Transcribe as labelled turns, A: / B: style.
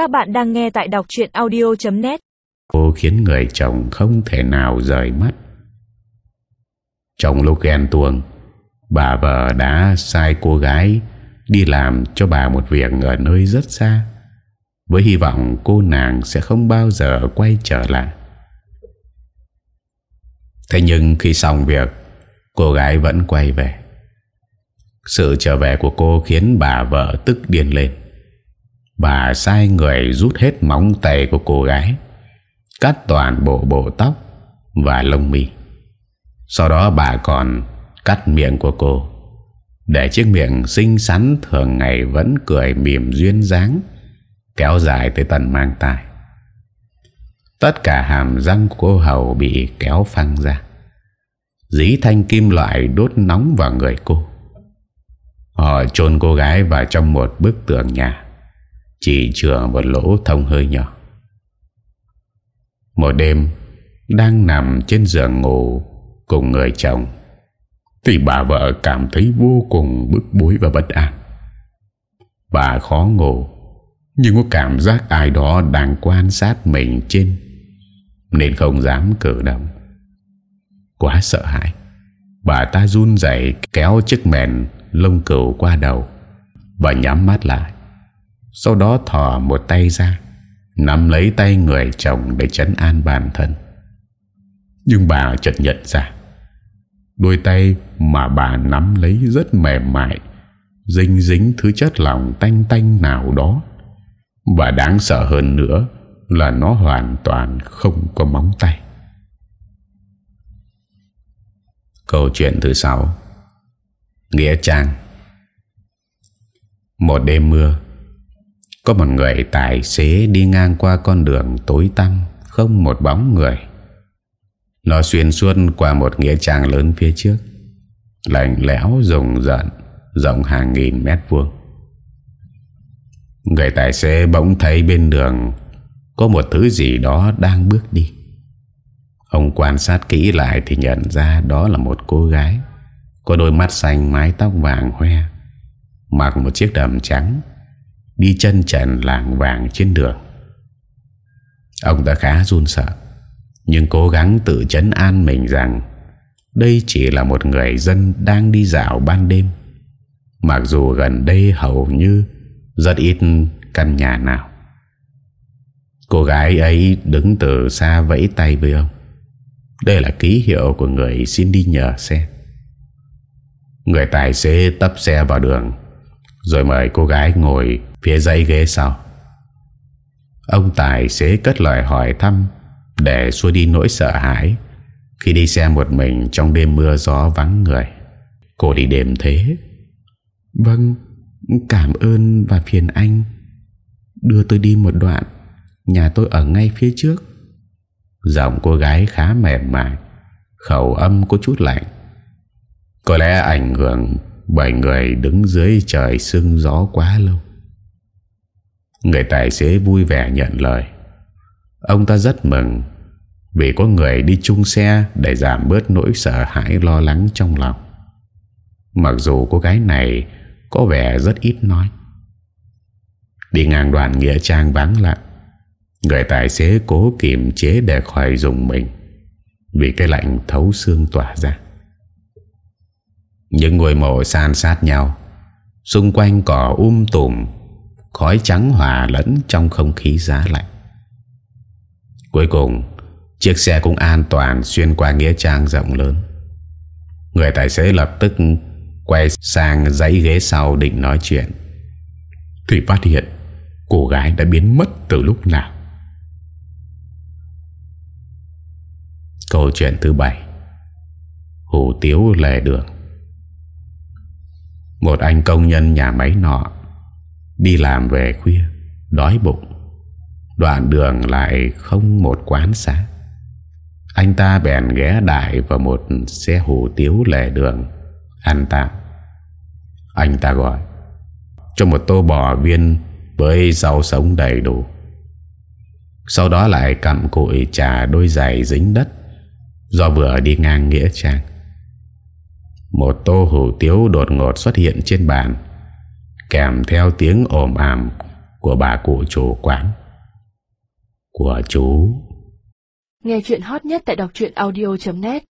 A: Các bạn đang nghe tại đọc chuyện audio.net
B: Cô khiến người chồng không thể nào rời mắt. Trong lúc ghen tuông, Bà vợ đã sai cô gái Đi làm cho bà một việc ở nơi rất xa, Với hy vọng cô nàng sẽ không bao giờ quay trở lại. Thế nhưng khi xong việc, Cô gái vẫn quay về. Sự trở về của cô khiến bà vợ tức điên lên. Bà sai người rút hết móng tay của cô gái, Cắt toàn bộ bộ tóc Và lông mi. Sau đó bà còn cắt miệng của cô, Để chiếc miệng xinh xắn Thường ngày vẫn cười mỉm duyên dáng, Kéo dài tới tận mang tai. Tất cả hàm răng của cô hầu bị kéo phăng ra. Dí thanh kim loại đốt nóng vào người cô. Họ chôn cô gái vào trong một bức tường nhà. Chỉ chừa một lỗ thông hơi nhỏ. Một đêm, Đang nằm trên giường ngủ Cùng người chồng, Thì bà vợ cảm thấy vô cùng bức bối và bất an. Bà khó ngủ, Nhưng có cảm giác ai đó đang quan sát mình trên, Nên không dám cử động. Quá sợ hãi, Bà ta run dậy kéo chiếc mền lông cừu qua đầu Và nhắm mắt lại. Sau đó thò một tay ra, Nắm lấy tay người chồng để chấn an bản thân. Nhưng bà chợt nhận ra, Đôi tay mà bà nắm lấy rất mềm mại Dinh dính thứ chất lỏng tanh tanh nào đó. Và đáng sợ hơn nữa Là nó hoàn toàn không có móng tay. Câu chuyện thứ sáu. Nghĩa Trang. Một đêm mưa có một người tài xế đi ngang qua con đường tối tăm, Không một bóng người. Nó xuyên suốt qua một nghĩa trang lớn phía trước, Lạnh lẽo, rùng rợn, Rộng hàng nghìn mét vuông. Người tài xế bỗng thấy bên đường Có một thứ gì đó đang bước đi. Ông quan sát kỹ lại thì nhận ra đó là một cô gái, Có đôi mắt xanh mái tóc vàng hoe, Mặc một chiếc đầm trắng. Đi chân trần làng vàng trên đường. Ông ta khá run sợ, Nhưng cố gắng tự chấn an mình rằng Đây chỉ là một người dân đang đi dạo ban đêm, Mặc dù gần đây hầu như Rất ít căn nhà nào. Cô gái ấy đứng từ xa vẫy tay với ông. Đây là ký hiệu của người xin đi nhờ xe. Người tài xế tấp xe vào đường, Rồi mời cô gái ngồi phía dãy ghế sau. Ông tài xế cất lời hỏi thăm Để xua đi nỗi sợ hãi Khi đi xe một mình trong đêm mưa gió vắng người. Cô đi đêm thế. Vâng Cảm ơn và phiền anh. Đưa tôi đi một đoạn Nhà tôi ở ngay phía trước. Giọng cô gái khá mềm mại Khẩu âm có chút lạnh. Có lẽ ảnh hưởng Bởi người đứng dưới trời sưng gió quá lâu Người tài xế vui vẻ nhận lời. Ông ta rất mừng Vì có người đi chung xe Để giảm bớt nỗi sợ hãi lo lắng trong lòng. Mặc dù cô gái này Có vẻ rất ít nói. Đi ngang đoạn Nghĩa Trang vắng lặng, Người tài xế cố kiềm chế để khỏi dùng mình Vì cái lạnh thấu xương tỏa ra. Những ngôi mộ san sát nhau, Xung quanh cỏ um tùm Khói trắng hòa lẫn trong không khí giá lạnh. Cuối cùng, Chiếc xe cũng an toàn xuyên qua nghĩa trang rộng lớn. Người tài xế lập tức quay sang dãy ghế sau định nói chuyện. Thì phát hiện cô gái đã biến mất từ lúc nào? Câu chuyện thứ bảy. Hủ tiếu lề đường. Một anh công nhân nhà máy nọ Đi làm về khuya, Đói bụng. Đoạn đường lại không một quán xá. Anh ta bèn ghé đại vào một xe hủ tiếu lề đường, Ăn tạm. Anh ta gọi, Cho một tô bò viên Với rau sống đầy đủ. Sau đó lại cầm cụi trà đôi giày dính đất, Do vừa đi ngang Nghĩa Trang. Một tô hủ tiếu đột ngột xuất hiện trên bàn. Kèm theo tiếng ồm ảm Của bà cụ chủ quán. Của chú.
A: Nghe chuyện hot nhất tại đọc audio.net